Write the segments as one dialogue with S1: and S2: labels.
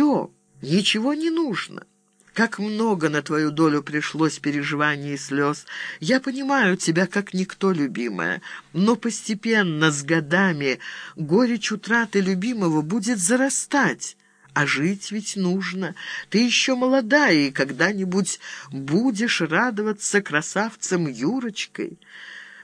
S1: все, ничего не нужно. Как много на твою долю пришлось переживаний и слез. Я понимаю тебя, как никто, любимая, но постепенно, с годами, горечь утраты любимого будет зарастать. А жить ведь нужно. Ты еще молодая, и когда-нибудь будешь радоваться красавцем Юрочкой».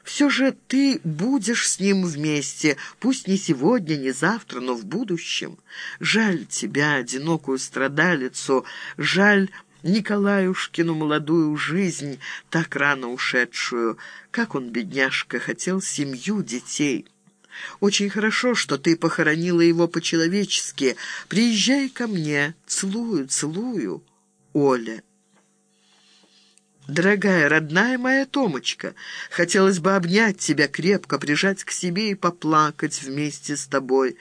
S1: Все же ты будешь с ним вместе, пусть не сегодня, не завтра, но в будущем. Жаль тебя, одинокую страдалицу, жаль Николаюшкину молодую жизнь, так рано ушедшую. Как он, бедняжка, хотел семью, детей». Очень хорошо, что ты похоронила его по-человечески. Приезжай ко мне. Целую, целую. Оля. «Дорогая, родная моя Томочка, хотелось бы обнять тебя крепко, прижать к себе и поплакать вместе с тобой.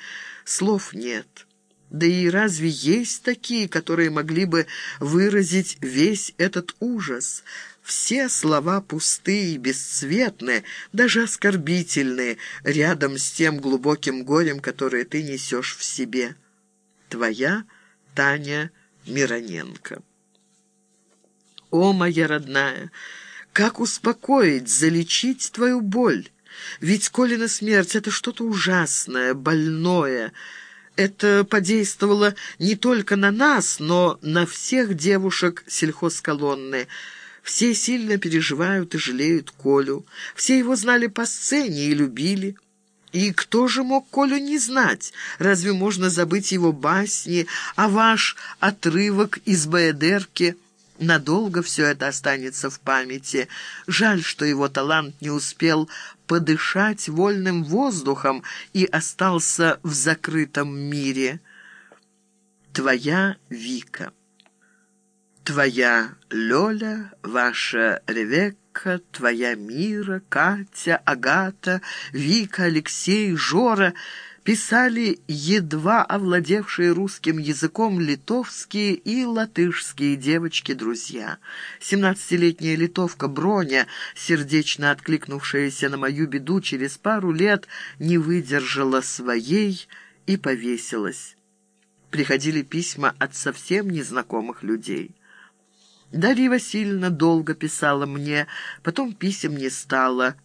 S1: Слов нет. Да и разве есть такие, которые могли бы выразить весь этот ужас?» Все слова пустые бесцветные, даже оскорбительные, рядом с тем глубоким горем, которое ты несешь в себе. Твоя Таня Мироненко. О, моя родная, как успокоить, залечить твою боль? Ведь Колина смерть — это что-то ужасное, больное. Это подействовало не только на нас, но на всех девушек сельхозколонны. Все сильно переживают и жалеют Колю. Все его знали по сцене и любили. И кто же мог Колю не знать? Разве можно забыть его басни, а ваш отрывок из Баэдерки — Надолго все это останется в памяти. Жаль, что его талант не успел подышать вольным воздухом и остался в закрытом мире. Твоя Вика. Твоя Лёля, ваша Ревекка, твоя Мира, Катя, Агата, Вика, Алексей, Жора — писали едва овладевшие русским языком литовские и латышские девочки-друзья. Семнадцатилетняя литовка Броня, сердечно откликнувшаяся на мою беду, через пару лет не выдержала своей и повесилась. Приходили письма от совсем незнакомых людей. Дарья Васильевна долго писала мне, потом писем не стало.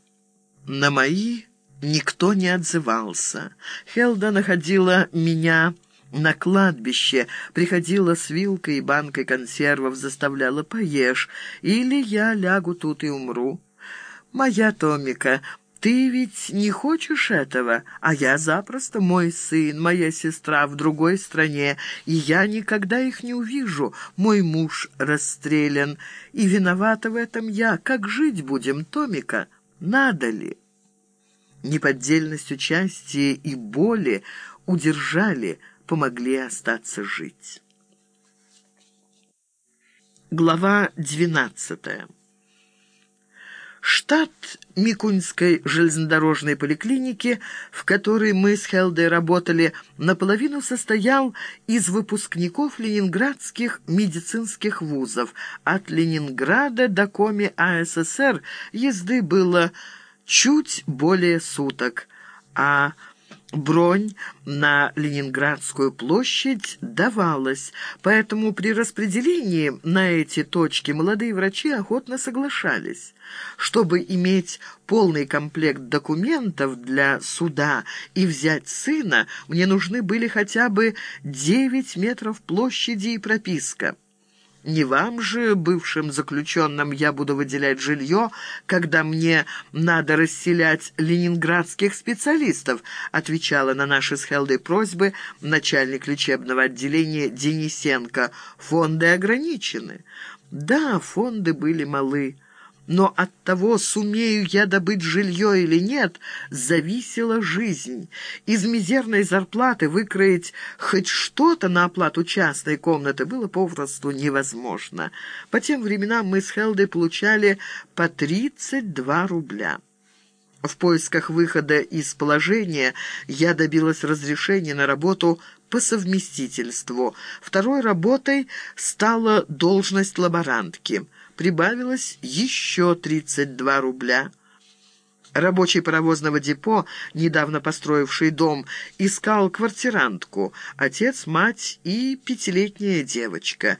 S1: На мои Никто не отзывался. Хелда находила меня на кладбище, приходила с вилкой и банкой консервов, заставляла «поешь», или я лягу тут и умру. «Моя Томика, ты ведь не хочешь этого, а я запросто, мой сын, моя сестра в другой стране, и я никогда их не увижу. Мой муж расстрелян, и виновата в этом я. Как жить будем, Томика? Надо ли?» Неподдельность участия и боли удержали, помогли остаться жить. Глава двенадцатая. Штат Микуньской железнодорожной поликлиники, в которой мы с Хелдой работали, наполовину состоял из выпускников ленинградских медицинских вузов. От Ленинграда до Коми АССР езды было чуть более суток, а бронь на Ленинградскую площадь давалась, поэтому при распределении на эти точки молодые врачи охотно соглашались. Чтобы иметь полный комплект документов для суда и взять сына, мне нужны были хотя бы 9 метров площади и прописка. Не вам же, бывшим заключенным, я буду выделять жилье, когда мне надо расселять ленинградских специалистов, отвечала на наши с Хелдой просьбы начальник лечебного отделения Денисенко. Фонды ограничены. Да, фонды были малы но от того, сумею я добыть жилье или нет, зависела жизнь. Из мизерной зарплаты выкроить хоть что-то на оплату частной комнаты было попросту невозможно. По тем временам мы с Хелдой получали по 32 рубля. В поисках выхода из положения я добилась разрешения на работу по совместительству. Второй работой стала должность лаборантки – прибавилось еще 32 рубля. Рабочий паровозного депо, недавно построивший дом, искал квартирантку, отец, мать и пятилетняя девочка.